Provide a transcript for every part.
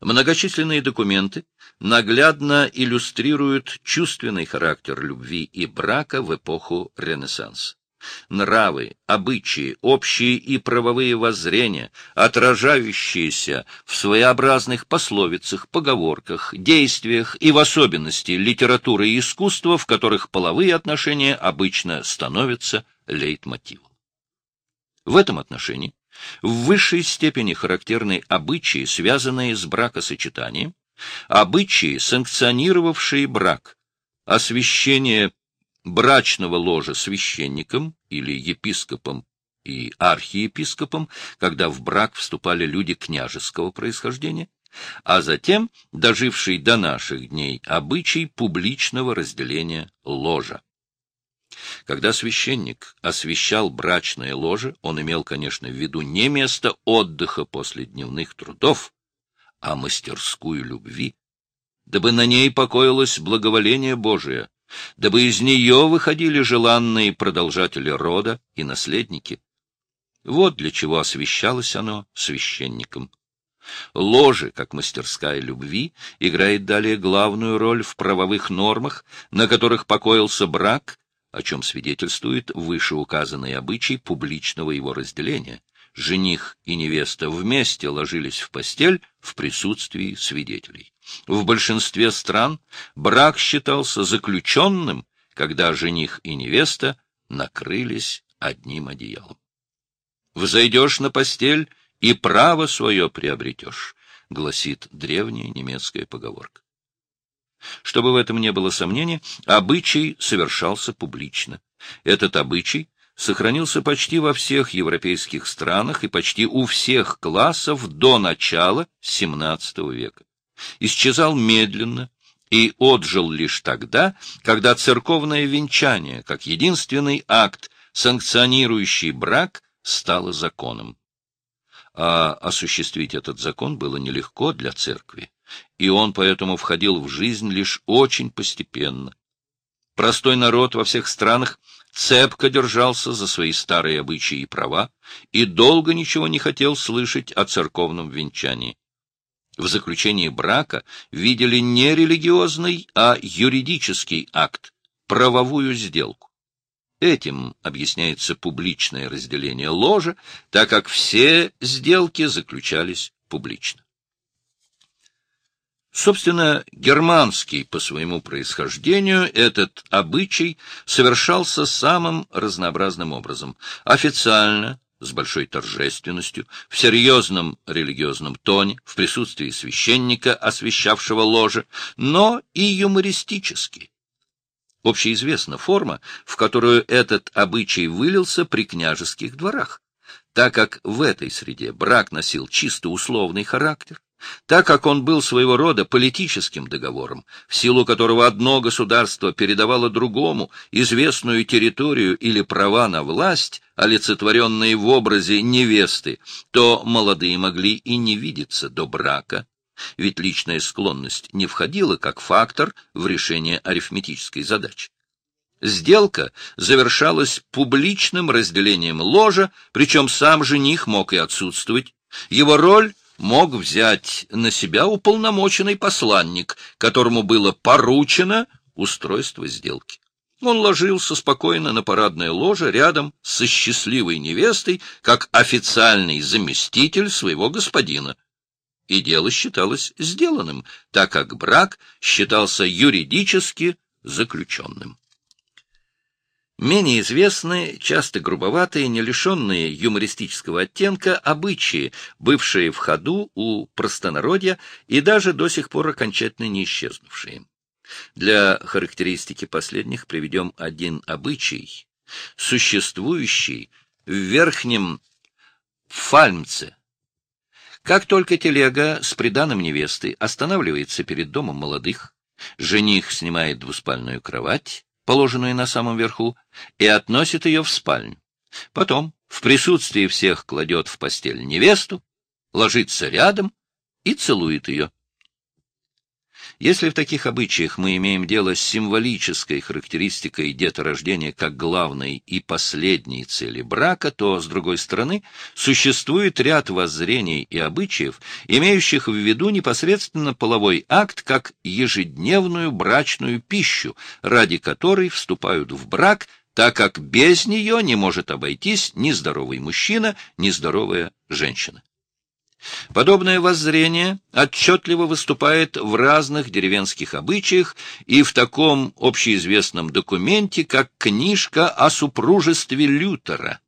Многочисленные документы наглядно иллюстрируют чувственный характер любви и брака в эпоху Ренессанса. Нравы, обычаи, общие и правовые воззрения, отражающиеся в своеобразных пословицах, поговорках, действиях и в особенности литературы и искусства, в которых половые отношения обычно становятся лейтмотивом. В этом отношении в высшей степени характерны обычаи, связанные с бракосочетанием, обычаи, санкционировавшие брак, освящение брачного ложа священником или епископом и архиепископом, когда в брак вступали люди княжеского происхождения, а затем доживший до наших дней обычай публичного разделения ложа. Когда священник освящал брачное ложе, он имел, конечно, в виду не место отдыха после дневных трудов, а мастерскую любви, дабы на ней покоилось благоволение Божие, дабы из нее выходили желанные продолжатели рода и наследники. Вот для чего освящалось оно священником. Ложе, как мастерская любви, играет далее главную роль в правовых нормах, на которых покоился брак, о чем свидетельствует вышеуказанный обычай публичного его разделения. Жених и невеста вместе ложились в постель в присутствии свидетелей. В большинстве стран брак считался заключенным, когда жених и невеста накрылись одним одеялом. «Взойдешь на постель и право свое приобретешь», — гласит древняя немецкая поговорка. Чтобы в этом не было сомнения, обычай совершался публично. Этот обычай сохранился почти во всех европейских странах и почти у всех классов до начала XVII века исчезал медленно и отжил лишь тогда, когда церковное венчание, как единственный акт, санкционирующий брак, стало законом. А осуществить этот закон было нелегко для церкви, и он поэтому входил в жизнь лишь очень постепенно. Простой народ во всех странах цепко держался за свои старые обычаи и права и долго ничего не хотел слышать о церковном венчании в заключении брака видели не религиозный, а юридический акт, правовую сделку. Этим объясняется публичное разделение ложа, так как все сделки заключались публично. Собственно, германский по своему происхождению этот обычай совершался самым разнообразным образом. Официально, с большой торжественностью, в серьезном религиозном тоне, в присутствии священника, освящавшего ложе, но и юмористически. Общеизвестна форма, в которую этот обычай вылился при княжеских дворах, так как в этой среде брак носил чисто условный характер, так как он был своего рода политическим договором, в силу которого одно государство передавало другому известную территорию или права на власть, олицетворенные в образе невесты, то молодые могли и не видеться до брака, ведь личная склонность не входила как фактор в решение арифметической задачи. Сделка завершалась публичным разделением ложа, причем сам жених мог и отсутствовать. Его роль мог взять на себя уполномоченный посланник, которому было поручено устройство сделки. Он ложился спокойно на парадное ложе рядом со счастливой невестой, как официальный заместитель своего господина. И дело считалось сделанным, так как брак считался юридически заключенным. Менее известны, часто грубоватые, не лишенные юмористического оттенка, обычаи, бывшие в ходу у простонародья и даже до сих пор окончательно не исчезнувшие. Для характеристики последних приведем один обычай, существующий в верхнем Фальмце. Как только телега с приданым невесты останавливается перед домом молодых, жених снимает двуспальную кровать, положенную на самом верху, и относит ее в спальню. Потом в присутствии всех кладет в постель невесту, ложится рядом и целует ее. Если в таких обычаях мы имеем дело с символической характеристикой деторождения как главной и последней цели брака, то, с другой стороны, существует ряд воззрений и обычаев, имеющих в виду непосредственно половой акт как ежедневную брачную пищу, ради которой вступают в брак, так как без нее не может обойтись ни здоровый мужчина, ни здоровая женщина. Подобное воззрение отчетливо выступает в разных деревенских обычаях и в таком общеизвестном документе, как книжка о супружестве Лютера.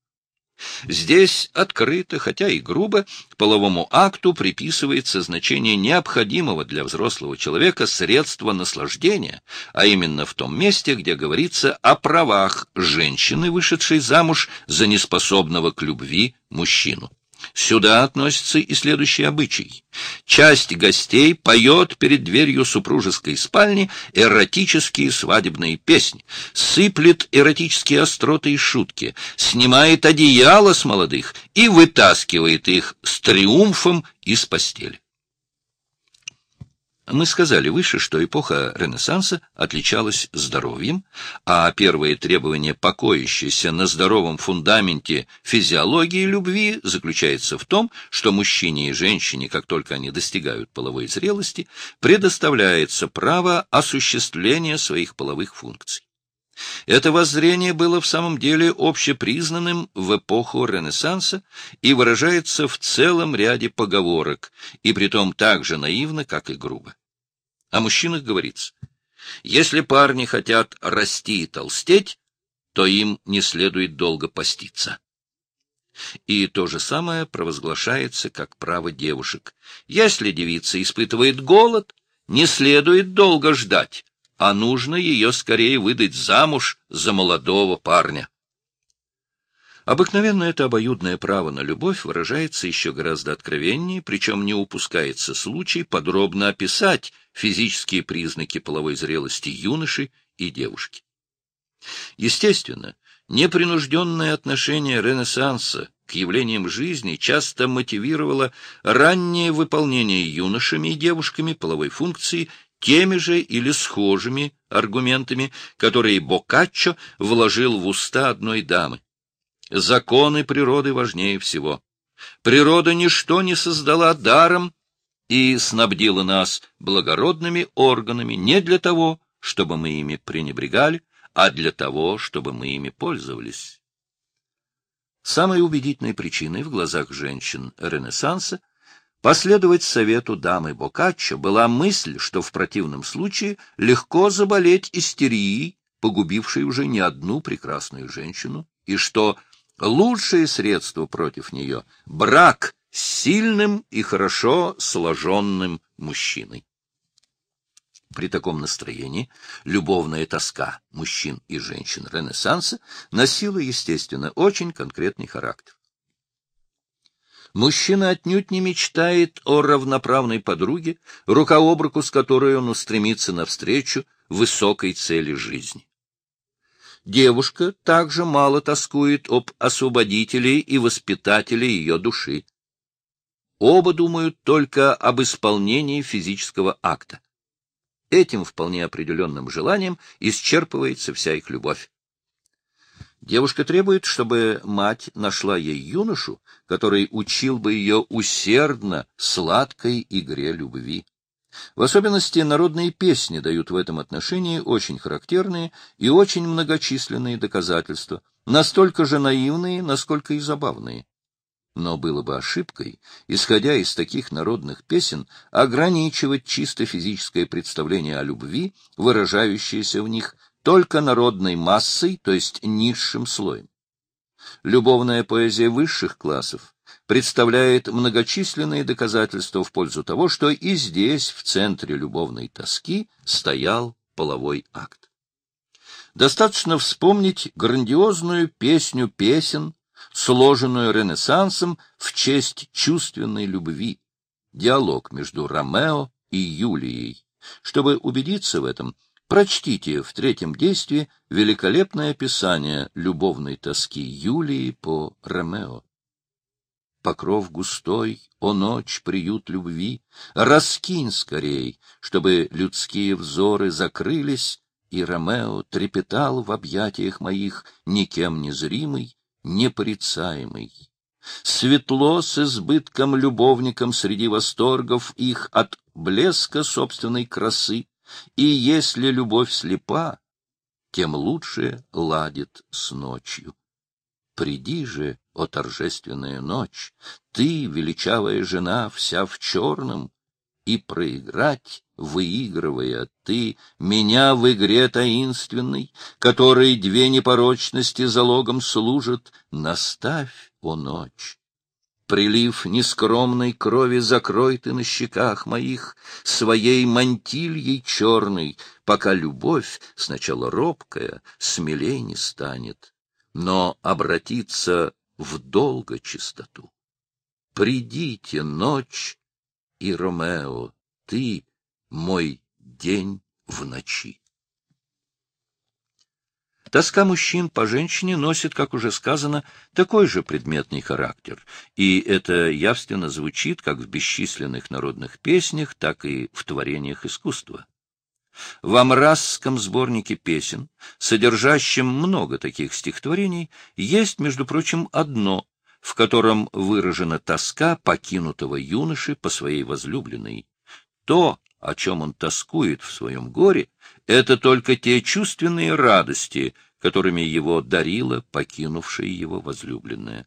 Здесь открыто, хотя и грубо, половому акту приписывается значение необходимого для взрослого человека средства наслаждения, а именно в том месте, где говорится о правах женщины, вышедшей замуж за неспособного к любви мужчину. Сюда относится и следующий обычай. Часть гостей поет перед дверью супружеской спальни эротические свадебные песни, сыплет эротические остроты и шутки, снимает одеяло с молодых и вытаскивает их с триумфом из постели. Мы сказали выше, что эпоха Ренессанса отличалась здоровьем, а первые требования, покоящиеся на здоровом фундаменте физиологии любви, заключается в том, что мужчине и женщине, как только они достигают половой зрелости, предоставляется право осуществления своих половых функций. Это воззрение было в самом деле общепризнанным в эпоху Ренессанса и выражается в целом ряде поговорок, и притом так же наивно, как и грубо. О мужчинах говорится, если парни хотят расти и толстеть, то им не следует долго поститься. И то же самое провозглашается как право девушек. Если девица испытывает голод, не следует долго ждать, а нужно ее скорее выдать замуж за молодого парня. Обыкновенно это обоюдное право на любовь выражается еще гораздо откровеннее, причем не упускается случай подробно описать физические признаки половой зрелости юноши и девушки. Естественно, непринужденное отношение Ренессанса к явлениям жизни часто мотивировало раннее выполнение юношами и девушками половой функции теми же или схожими аргументами, которые Боккаччо вложил в уста одной дамы. Законы природы важнее всего. Природа ничто не создала даром и снабдила нас благородными органами не для того, чтобы мы ими пренебрегали, а для того, чтобы мы ими пользовались. Самой убедительной причиной в глазах женщин Ренессанса последовать совету дамы Боккаччо была мысль, что в противном случае легко заболеть истерией, погубившей уже не одну прекрасную женщину, и что лучшее средство против нее — брак с сильным и хорошо сложенным мужчиной. При таком настроении любовная тоска мужчин и женщин Ренессанса носила, естественно, очень конкретный характер. Мужчина отнюдь не мечтает о равноправной подруге, рука об руку с которой он устремится навстречу высокой цели жизни. Девушка также мало тоскует об освободителе и воспитателе ее души. Оба думают только об исполнении физического акта. Этим вполне определенным желанием исчерпывается вся их любовь. Девушка требует, чтобы мать нашла ей юношу, который учил бы ее усердно сладкой игре любви. В особенности народные песни дают в этом отношении очень характерные и очень многочисленные доказательства, настолько же наивные, насколько и забавные. Но было бы ошибкой, исходя из таких народных песен, ограничивать чисто физическое представление о любви, выражающееся в них только народной массой, то есть низшим слоем. Любовная поэзия высших классов представляет многочисленные доказательства в пользу того, что и здесь, в центре любовной тоски, стоял половой акт. Достаточно вспомнить грандиозную песню песен, сложенную Ренессансом в честь чувственной любви, диалог между Ромео и Юлией. Чтобы убедиться в этом, прочтите в третьем действии великолепное описание любовной тоски Юлии по Ромео. Покров густой, о ночь, приют любви, раскинь скорей, чтобы людские взоры закрылись, и Ромео трепетал в объятиях моих, никем не зримый, непорицаемый. Светло с избытком любовникам среди восторгов их от блеска собственной красы, и если любовь слепа, тем лучше ладит с ночью. Приди же, о торжественная ночь, ты, величавая жена, вся в черном, и проиграть, выигрывая ты, меня в игре таинственной, которой две непорочности залогом служат, наставь, о ночь. Прилив нескромной крови закрой ты на щеках моих своей мантильей черной, пока любовь, сначала робкая, смелей не станет, но обратится в долго чистоту. Придите, ночь и Ромео, ты мой день в ночи. Тоска мужчин по женщине носит, как уже сказано, такой же предметный характер, и это явственно звучит как в бесчисленных народных песнях, так и в творениях искусства. В Амрасском сборнике песен, содержащем много таких стихотворений, есть, между прочим, одно, в котором выражена тоска покинутого юноши по своей возлюбленной. То, о чем он тоскует в своем горе, это только те чувственные радости, которыми его дарила покинувшая его возлюбленная.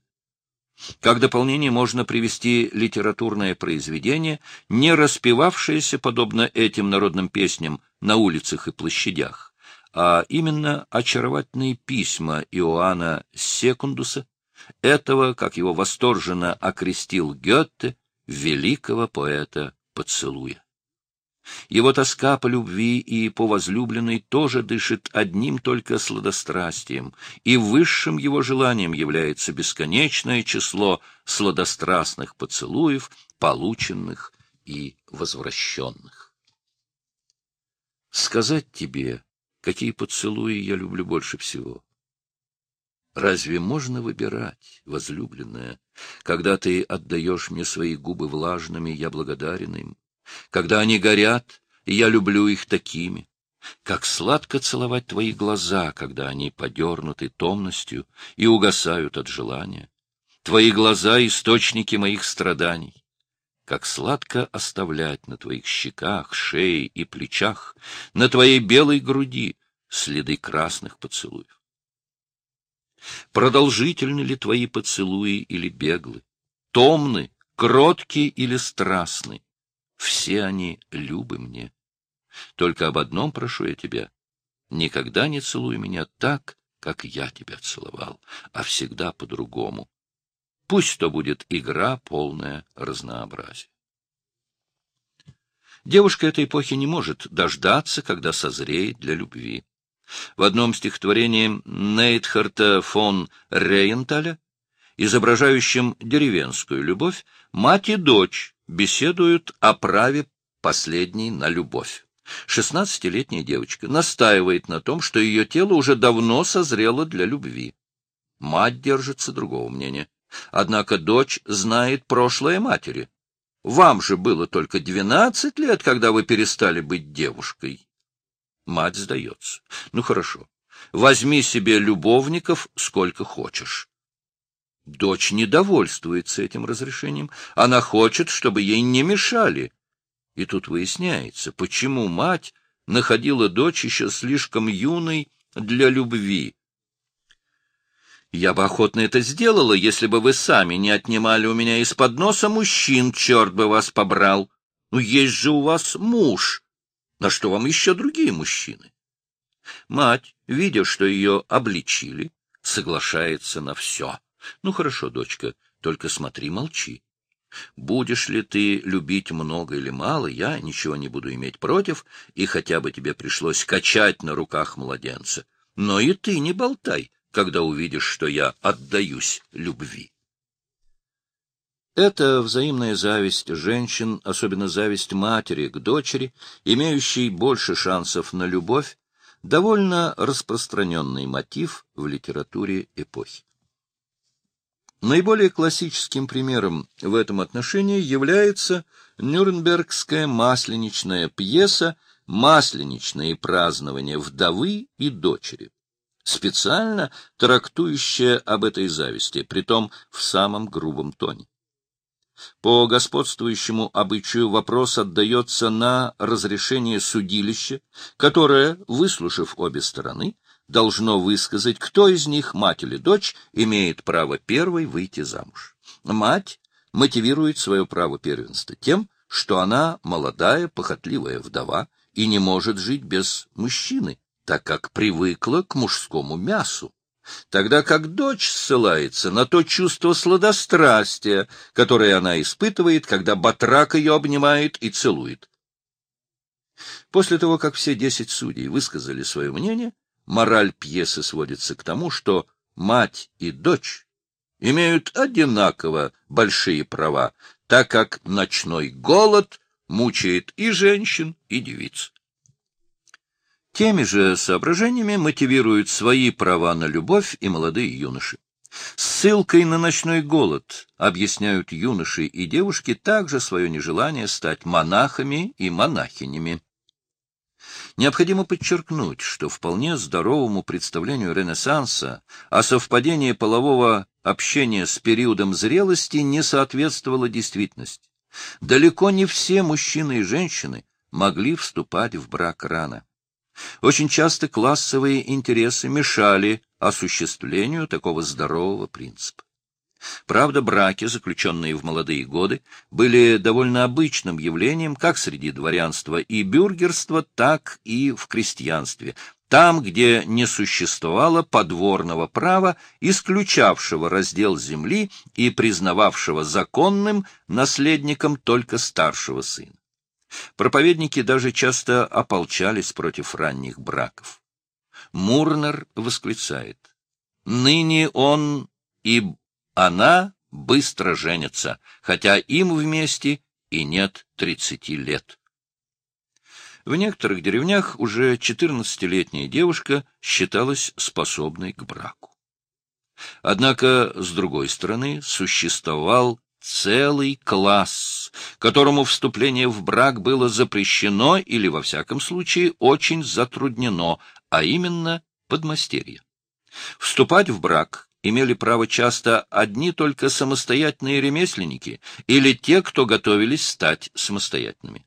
Как дополнение можно привести литературное произведение, не распевавшееся, подобно этим народным песням, на улицах и площадях, а именно очаровательные письма Иоанна Секундуса, этого, как его восторженно окрестил Гетте, великого поэта поцелуя. Его тоска по любви и по возлюбленной тоже дышит одним только сладострастием, и высшим его желанием является бесконечное число сладострастных поцелуев, полученных и возвращенных. Сказать тебе, какие поцелуи я люблю больше всего? Разве можно выбирать, возлюбленная? Когда ты отдаешь мне свои губы влажными, я благодарен им. Когда они горят, я люблю их такими. Как сладко целовать твои глаза, когда они подернуты томностью и угасают от желания. Твои глаза — источники моих страданий. Как сладко оставлять на твоих щеках, шее и плечах, на твоей белой груди следы красных поцелуев. Продолжительны ли твои поцелуи или беглы? Томны, кротки или страстны? Все они любы мне. Только об одном прошу я тебя. Никогда не целуй меня так, как я тебя целовал, а всегда по-другому. Пусть то будет игра, полная разнообразия. Девушка этой эпохи не может дождаться, когда созреет для любви. В одном стихотворении Нейтхарта фон Рейенталя, изображающем деревенскую любовь, мать и дочь беседуют о праве последней на любовь. Шестнадцатилетняя девочка настаивает на том, что ее тело уже давно созрело для любви. Мать держится другого мнения. Однако дочь знает прошлое матери. Вам же было только двенадцать лет, когда вы перестали быть девушкой. Мать сдается. Ну, хорошо. Возьми себе любовников сколько хочешь. Дочь недовольствуется этим разрешением. Она хочет, чтобы ей не мешали. И тут выясняется, почему мать находила дочь еще слишком юной для любви. Я бы охотно это сделала, если бы вы сами не отнимали у меня из-под носа мужчин, черт бы вас побрал. Ну, есть же у вас муж. На что вам еще другие мужчины? Мать, видя, что ее обличили, соглашается на все. Ну, хорошо, дочка, только смотри, молчи. Будешь ли ты любить много или мало, я ничего не буду иметь против, и хотя бы тебе пришлось качать на руках младенца. Но и ты не болтай, когда увидишь, что я отдаюсь любви. Это взаимная зависть женщин, особенно зависть матери к дочери, имеющей больше шансов на любовь, довольно распространенный мотив в литературе эпохи. Наиболее классическим примером в этом отношении является нюрнбергская масленичная пьеса «Масленичные празднования вдовы и дочери», специально трактующая об этой зависти, притом в самом грубом тоне. По господствующему обычаю вопрос отдается на разрешение судилища, которое, выслушав обе стороны, должно высказать, кто из них, мать или дочь, имеет право первой выйти замуж. Мать мотивирует свое право первенства тем, что она молодая, похотливая вдова и не может жить без мужчины, так как привыкла к мужскому мясу тогда как дочь ссылается на то чувство сладострастия, которое она испытывает, когда батрак ее обнимает и целует. После того, как все десять судей высказали свое мнение, мораль пьесы сводится к тому, что мать и дочь имеют одинаково большие права, так как ночной голод мучает и женщин, и девиц. Теми же соображениями мотивируют свои права на любовь и молодые юноши. Ссылкой на ночной голод объясняют юноши и девушки также свое нежелание стать монахами и монахинями. Необходимо подчеркнуть, что вполне здоровому представлению Ренессанса о совпадении полового общения с периодом зрелости не соответствовала действительность. Далеко не все мужчины и женщины могли вступать в брак рано. Очень часто классовые интересы мешали осуществлению такого здорового принципа. Правда, браки, заключенные в молодые годы, были довольно обычным явлением как среди дворянства и бюргерства, так и в крестьянстве, там, где не существовало подворного права, исключавшего раздел земли и признававшего законным наследником только старшего сына. Проповедники даже часто ополчались против ранних браков. Мурнер восклицает. «Ныне он и она быстро женятся, хотя им вместе и нет тридцати лет». В некоторых деревнях уже четырнадцатилетняя девушка считалась способной к браку. Однако, с другой стороны, существовал целый класс, которому вступление в брак было запрещено или, во всяком случае, очень затруднено, а именно подмастерье. Вступать в брак имели право часто одни только самостоятельные ремесленники или те, кто готовились стать самостоятельными.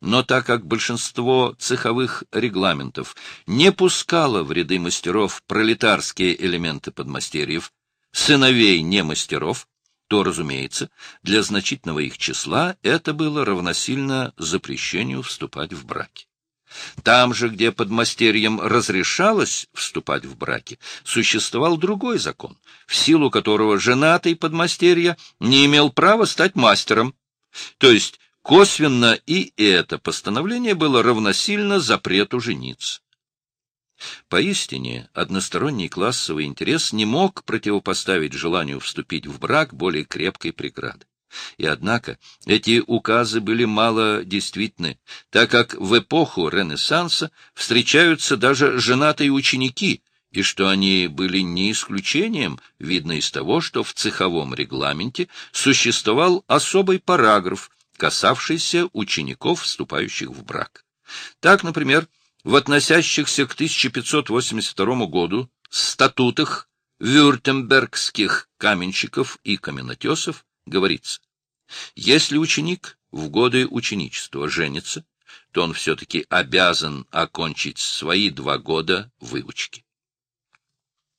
Но так как большинство цеховых регламентов не пускало в ряды мастеров пролетарские элементы подмастерьев, сыновей не мастеров, то, разумеется, для значительного их числа это было равносильно запрещению вступать в браки. Там же, где подмастерьям разрешалось вступать в браки, существовал другой закон, в силу которого женатый подмастерья не имел права стать мастером. То есть косвенно и это постановление было равносильно запрету жениться. Поистине, односторонний классовый интерес не мог противопоставить желанию вступить в брак более крепкой преграды. И однако эти указы были мало действительны, так как в эпоху Ренессанса встречаются даже женатые ученики, и что они были не исключением, видно из того, что в цеховом регламенте существовал особый параграф, касавшийся учеников, вступающих в брак. Так, например, в относящихся к 1582 году статутах вюртембергских каменщиков и каменотесов говорится, если ученик в годы ученичества женится, то он все-таки обязан окончить свои два года выучки.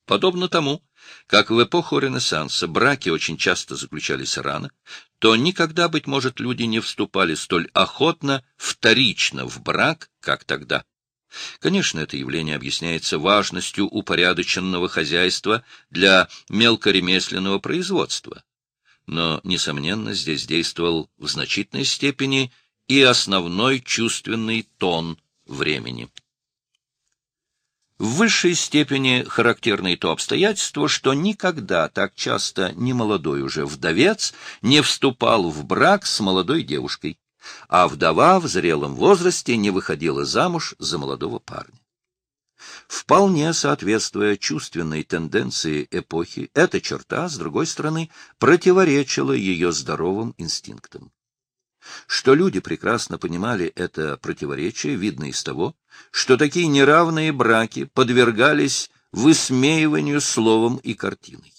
Подобно тому, как в эпоху Ренессанса браки очень часто заключались рано, то никогда, быть может, люди не вступали столь охотно вторично в брак, как тогда. Конечно, это явление объясняется важностью упорядоченного хозяйства для мелкоремесленного производства. Но, несомненно, здесь действовал в значительной степени и основной чувственный тон времени. В высшей степени характерно и то обстоятельство, что никогда так часто немолодой уже вдовец не вступал в брак с молодой девушкой а вдова в зрелом возрасте не выходила замуж за молодого парня. Вполне соответствуя чувственной тенденции эпохи, эта черта, с другой стороны, противоречила ее здоровым инстинктам. Что люди прекрасно понимали это противоречие, видно из того, что такие неравные браки подвергались высмеиванию словом и картиной.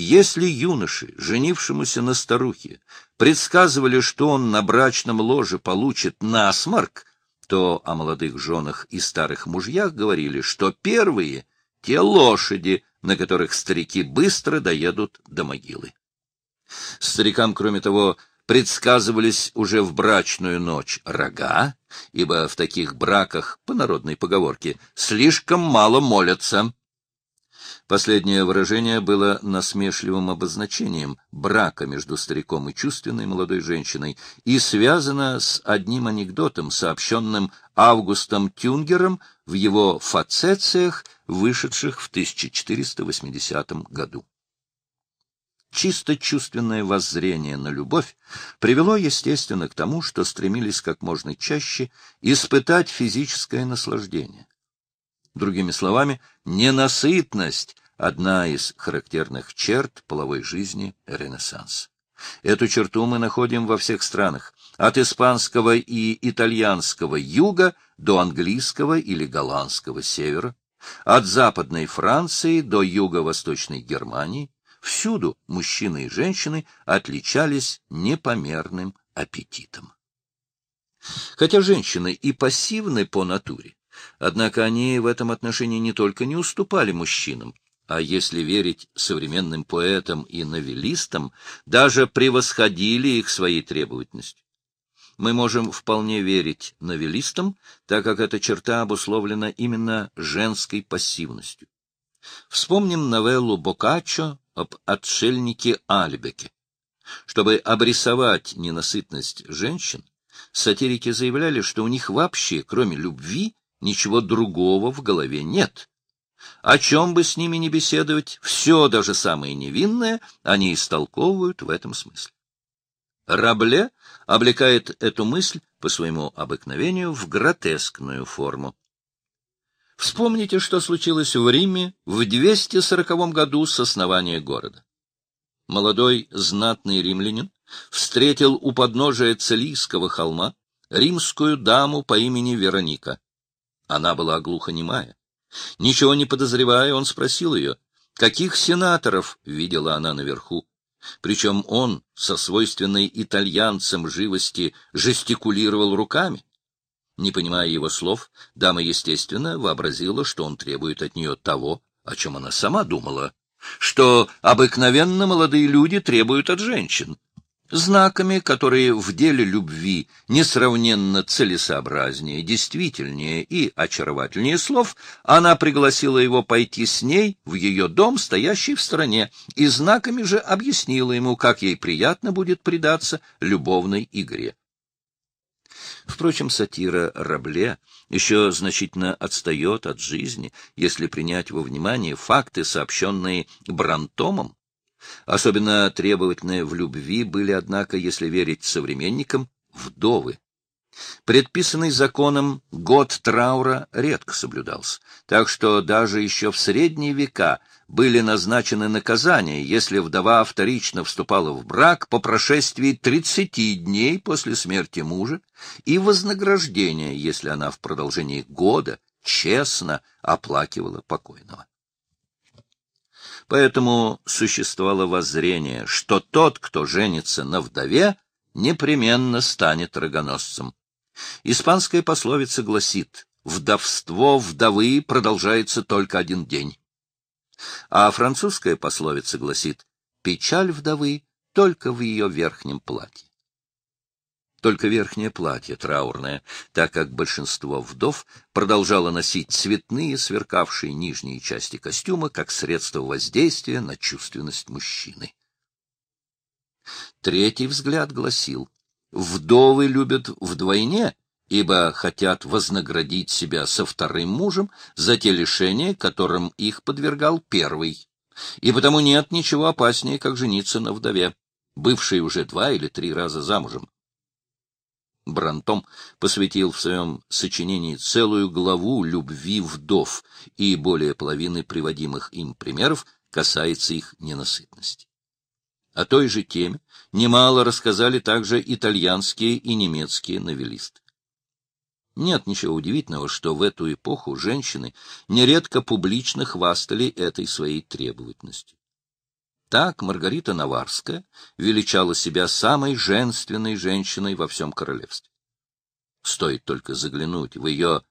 Если юноше, женившемуся на старухе, предсказывали, что он на брачном ложе получит насморк, то о молодых женах и старых мужьях говорили, что первые — те лошади, на которых старики быстро доедут до могилы. Старикам, кроме того, предсказывались уже в брачную ночь рога, ибо в таких браках, по народной поговорке, слишком мало молятся. Последнее выражение было насмешливым обозначением брака между стариком и чувственной молодой женщиной и связано с одним анекдотом, сообщенным Августом Тюнгером в его «Фацециях», вышедших в 1480 году. Чисто чувственное воззрение на любовь привело, естественно, к тому, что стремились как можно чаще испытать физическое наслаждение. Другими словами, ненасытность — одна из характерных черт половой жизни Ренессанса. Эту черту мы находим во всех странах, от испанского и итальянского юга до английского или голландского севера, от западной Франции до юго-восточной Германии, Всюду мужчины и женщины отличались непомерным аппетитом. Хотя женщины и пассивны по натуре, однако они в этом отношении не только не уступали мужчинам, а если верить современным поэтам и новеллистам, даже превосходили их своей требовательностью. Мы можем вполне верить новеллистам, так как эта черта обусловлена именно женской пассивностью. Вспомним новеллу Боккаччо об отшельнике Альбеке. Чтобы обрисовать ненасытность женщин, сатирики заявляли, что у них вообще, кроме любви, ничего другого в голове нет. О чем бы с ними ни беседовать, все, даже самое невинное, они истолковывают в этом смысле. Рабле облекает эту мысль по своему обыкновению в гротескную форму. Вспомните, что случилось в Риме в 240 году с основания города. Молодой знатный римлянин встретил у подножия Целийского холма римскую даму по имени Вероника. Она была глухонемая. Ничего не подозревая, он спросил ее, каких сенаторов видела она наверху. Причем он со свойственной итальянцам живости жестикулировал руками. Не понимая его слов, дама, естественно, вообразила, что он требует от нее того, о чем она сама думала, что обыкновенно молодые люди требуют от женщин. Знаками, которые в деле любви несравненно целесообразнее, действительнее и очаровательнее слов, она пригласила его пойти с ней в ее дом, стоящий в стороне, и знаками же объяснила ему, как ей приятно будет предаться любовной игре. Впрочем, сатира Рабле еще значительно отстает от жизни, если принять во внимание факты, сообщенные Брантомом. Особенно требовательные в любви были, однако, если верить современникам, вдовы. Предписанный законом год траура редко соблюдался, так что даже еще в средние века были назначены наказания, если вдова вторично вступала в брак по прошествии 30 дней после смерти мужа, и вознаграждение, если она в продолжении года честно оплакивала покойного. Поэтому существовало воззрение, что тот, кто женится на вдове, непременно станет рогоносцем. Испанская пословица гласит «Вдовство вдовы продолжается только один день». А французская пословица гласит «Печаль вдовы только в ее верхнем платье». Только верхнее платье траурное, так как большинство вдов продолжало носить цветные, сверкавшие нижние части костюма как средство воздействия на чувственность мужчины. Третий взгляд гласил Вдовы любят вдвойне, ибо хотят вознаградить себя со вторым мужем за те лишения, которым их подвергал первый. И потому нет ничего опаснее, как жениться на вдове, бывшей уже два или три раза замужем. Брантом посвятил в своем сочинении целую главу любви вдов, и более половины приводимых им примеров касается их ненасытности. О той же теме немало рассказали также итальянские и немецкие новеллисты. Нет ничего удивительного, что в эту эпоху женщины нередко публично хвастали этой своей требовательностью. Так Маргарита Наварская величала себя самой женственной женщиной во всем королевстве. Стоит только заглянуть в ее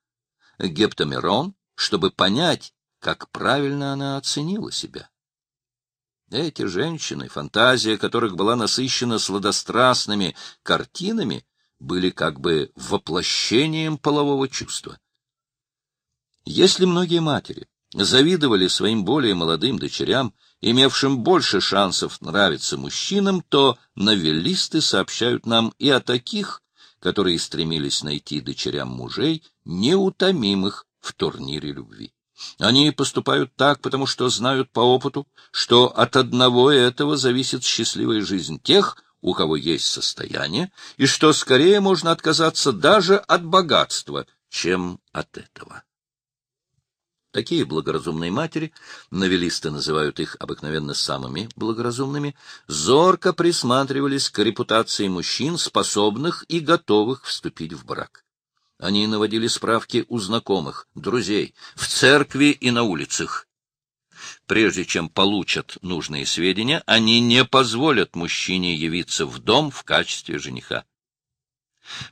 гептамерон, чтобы понять, как правильно она оценила себя. Эти женщины, фантазия которых была насыщена сладострастными картинами, были как бы воплощением полового чувства. Если многие матери завидовали своим более молодым дочерям, имевшим больше шансов нравиться мужчинам, то новеллисты сообщают нам и о таких, которые стремились найти дочерям мужей, неутомимых в турнире любви. Они поступают так, потому что знают по опыту, что от одного этого зависит счастливая жизнь тех, у кого есть состояние, и что скорее можно отказаться даже от богатства, чем от этого. Такие благоразумные матери, новеллисты называют их обыкновенно самыми благоразумными, зорко присматривались к репутации мужчин, способных и готовых вступить в брак. Они наводили справки у знакомых, друзей, в церкви и на улицах. Прежде чем получат нужные сведения, они не позволят мужчине явиться в дом в качестве жениха.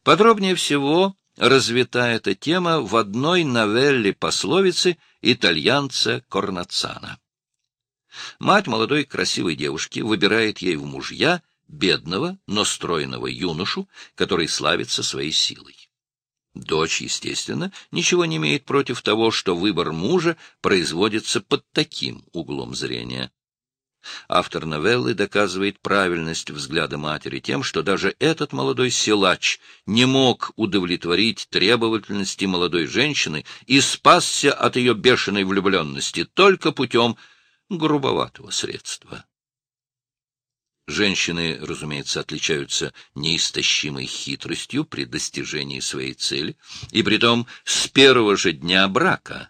Подробнее всего развита эта тема в одной новелле пословицы итальянца Корнацана. Мать молодой красивой девушки выбирает ей в мужья бедного, но стройного юношу, который славится своей силой. Дочь, естественно, ничего не имеет против того, что выбор мужа производится под таким углом зрения. Автор новеллы доказывает правильность взгляда матери тем, что даже этот молодой силач не мог удовлетворить требовательности молодой женщины и спасся от ее бешеной влюбленности только путем грубоватого средства. Женщины, разумеется, отличаются неистощимой хитростью при достижении своей цели, и притом с первого же дня брака.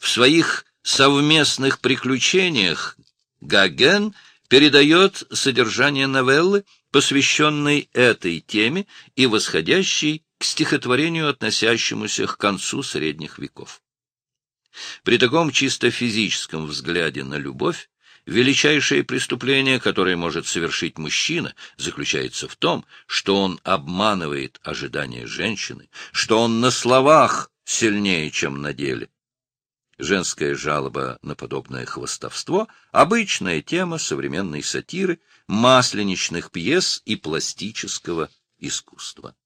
В своих совместных приключениях Гаген передает содержание новеллы, посвященной этой теме и восходящей к стихотворению, относящемуся к концу средних веков. При таком чисто физическом взгляде на любовь Величайшее преступление, которое может совершить мужчина, заключается в том, что он обманывает ожидания женщины, что он на словах сильнее, чем на деле. Женская жалоба на подобное хвостовство — обычная тема современной сатиры, масленичных пьес и пластического искусства.